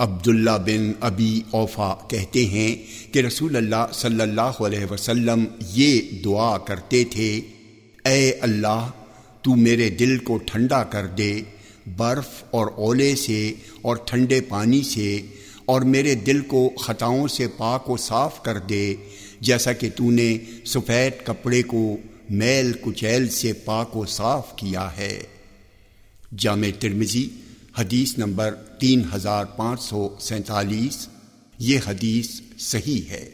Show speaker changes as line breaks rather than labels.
عبداللہ بن ابی اوفا کہتے ہیں کہ رسول اللہ صلی اللہ علیہ وسلم یہ دعا کرتے تھے، اے اللہ، تو میرے دل کو ٹھنڈا کر دے، برف اور اولے سے اور ٹھنڈے پانی سے، اور میرے دل کو خطاؤں سے پاک و صاف کر دے، جیسا کہ تو نے سفید کپڑے کو میل کچیل سے پاک و صاف کیا ہے۔ جامع ترمزی حدیث نمبر تین ہزار پانچ سو سینتالیس یہ حدیث صحیح ہے۔